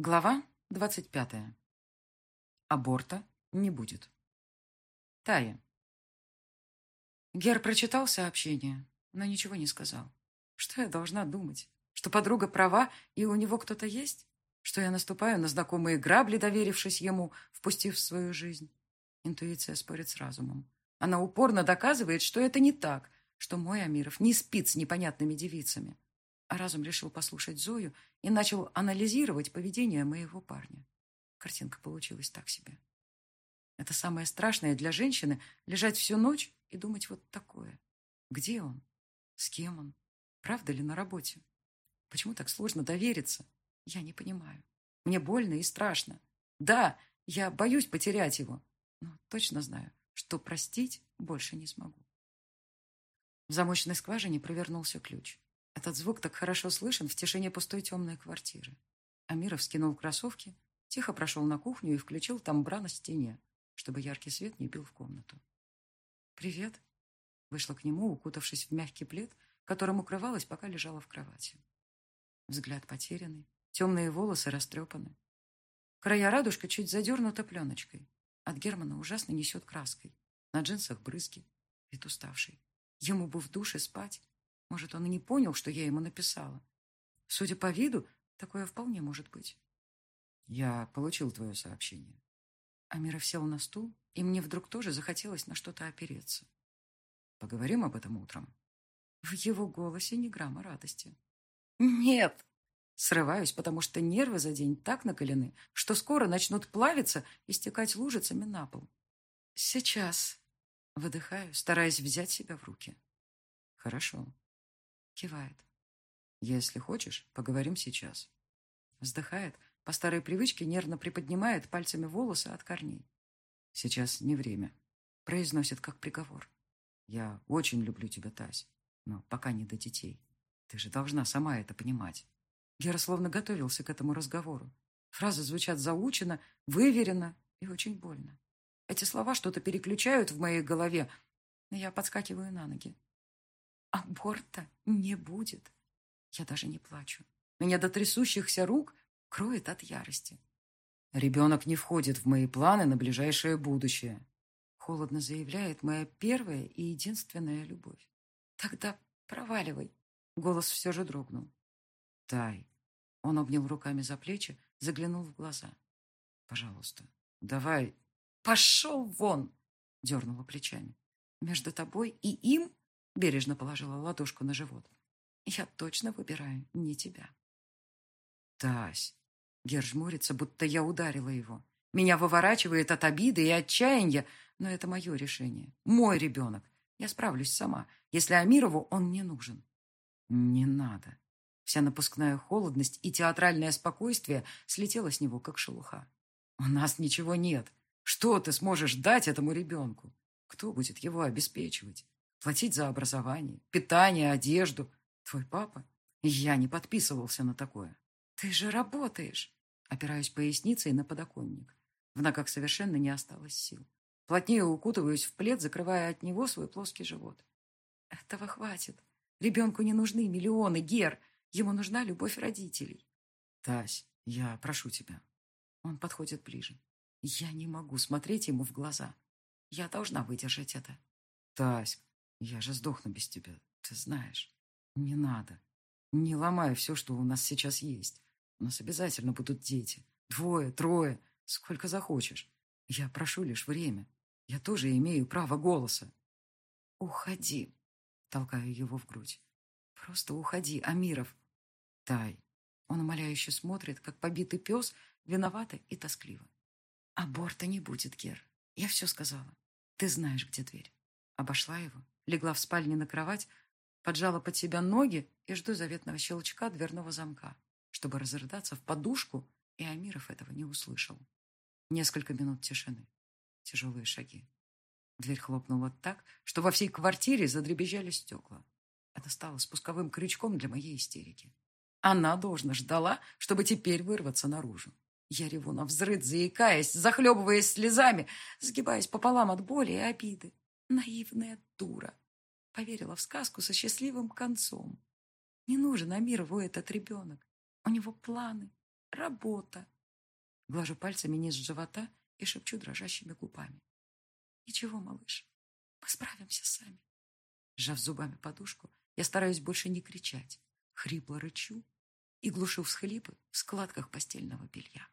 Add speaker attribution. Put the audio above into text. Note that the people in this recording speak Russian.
Speaker 1: Глава двадцать пятая. Аборта не будет. Тая. Гер прочитал сообщение, но ничего не сказал. Что я должна думать? Что подруга права, и у него кто-то есть? Что я наступаю на знакомые грабли, доверившись ему, впустив в свою жизнь? Интуиция спорит с разумом. Она упорно доказывает, что это не так, что мой Амиров не спит с непонятными девицами. Разум решил послушать Зою и начал анализировать поведение моего парня. Картинка получилась так себе. Это самое страшное для женщины — лежать всю ночь и думать вот такое. Где он? С кем он? Правда ли на работе? Почему так сложно довериться? Я не понимаю. Мне больно и страшно. Да, я боюсь потерять его, но точно знаю, что простить больше не смогу. В замочной скважине провернулся ключ. Этот звук так хорошо слышен в тишине пустой темной квартиры. Амиров скинул кроссовки, тихо прошел на кухню и включил там бра на стене, чтобы яркий свет не бил в комнату. «Привет!» Вышла к нему, укутавшись в мягкий плед, которым укрывалась, пока лежала в кровати. Взгляд потерянный, темные волосы растрепаны. Края радужка чуть задернута пленочкой. От Германа ужасно несет краской. На джинсах брызги. Вид уставший. Ему бы в душе спать, может, он и не понял, что я ему написала. Судя по виду, такое вполне может быть.
Speaker 2: Я получил твое сообщение.
Speaker 1: Амиров сел на стул, и мне вдруг тоже захотелось на что-то опереться.
Speaker 2: Поговорим об этом утром.
Speaker 1: В его голосе ни грамма радости. Нет! Срываюсь, потому что нервы за день так накалены, что скоро начнут плавиться и стекать лужицами на пол. Сейчас. Выдыхаю, стараясь взять себя в руки.
Speaker 2: Хорошо.
Speaker 1: Кивает.
Speaker 2: Если хочешь, поговорим сейчас.
Speaker 1: Вздыхает, по старой привычке нервно приподнимает пальцами волосы от корней.
Speaker 2: Сейчас не время.
Speaker 1: Произносит как приговор.
Speaker 2: Я очень люблю тебя, Тась, но пока не до детей. Ты же должна сама это понимать.
Speaker 1: Гера словно готовился к этому разговору. Фразы звучат заучено, выверено и очень больно. Эти слова что-то переключают в моей голове, но я подскакиваю на ноги. Аборта не будет. Я даже не плачу. Меня до трясущихся рук кроет от ярости.
Speaker 2: Ребенок не входит в мои планы на ближайшее будущее.
Speaker 1: Холодно заявляет моя первая и единственная любовь. Тогда проваливай. Голос все же дрогнул.
Speaker 2: Тай. Он обнял руками за плечи, заглянул в глаза. Пожалуйста, давай.
Speaker 1: Пошел вон! Дернула плечами. Между тобой и им Бережно положила ладошку на живот. Я точно выбираю не тебя.
Speaker 2: Тась.
Speaker 1: Гер жмурится, будто я ударила его. Меня выворачивает от обиды и отчаяния, но это мое решение. Мой ребенок. Я справлюсь сама, если Амирову он не нужен.
Speaker 2: Не надо.
Speaker 1: Вся напускная холодность и театральное спокойствие слетело с него, как шелуха. У нас ничего нет. Что ты сможешь дать этому ребенку? Кто будет его обеспечивать? Платить за образование, питание, одежду. Твой папа? Я не подписывался на такое. Ты же работаешь. Опираюсь поясницей на подоконник. В ногах совершенно не осталось сил. Плотнее укутываюсь в плед, закрывая от него свой плоский живот. Этого хватит. Ребенку не нужны миллионы, Гер. Ему нужна любовь родителей.
Speaker 2: Тась, я прошу тебя.
Speaker 1: Он подходит ближе. Я не могу смотреть ему в глаза. Я должна выдержать это.
Speaker 2: Тась, я же сдохну без тебя, ты знаешь. Не надо. Не ломай все, что у нас сейчас есть. У нас обязательно будут дети. Двое, трое, сколько захочешь. Я прошу лишь время. Я тоже имею право голоса.
Speaker 1: Уходи. Толкаю его в грудь. Просто уходи, Амиров.
Speaker 2: Тай.
Speaker 1: Он умоляюще смотрит, как побитый пес, виновато и тоскливо. Аборта не будет, Гер. Я все сказала. Ты знаешь, где дверь. Обошла его, легла в спальне на кровать, поджала под себя ноги и жду заветного щелчка дверного замка, чтобы разрыдаться в подушку, и Амиров этого не услышал. Несколько минут тишины. Тяжелые шаги. Дверь хлопнула так, что во всей квартире задребезжали стекла. Это стало спусковым крючком для моей истерики. Она должна ждала, чтобы теперь вырваться наружу. Я реву на взрыд, заикаясь, захлебываясь слезами, сгибаясь пополам от боли и обиды. Наивная дура. Поверила в сказку со счастливым концом. Не нужен Амирову этот ребенок. У него планы. работа. Глажу пальцами низ живота и шепчу дрожащими губами. Ничего, малыш, мы справимся сами. Сжав зубами подушку, я стараюсь больше не кричать. Хрипло рычу и глушу всхлипы в складках постельного белья.